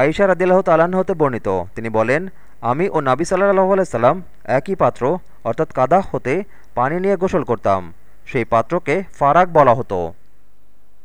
আয়েশা রাদিল্লাহ তালাহ হতে বর্ণিত। তিনি বলেন, আমি ও নাবি সাল্লাহ আলাইসাল্লাম একই পাত্র, অর্থাৎ কাদা হতে পানি নিয়ে গোসল করতাম। সেই পাত্রকে ফারাক বলা হতো।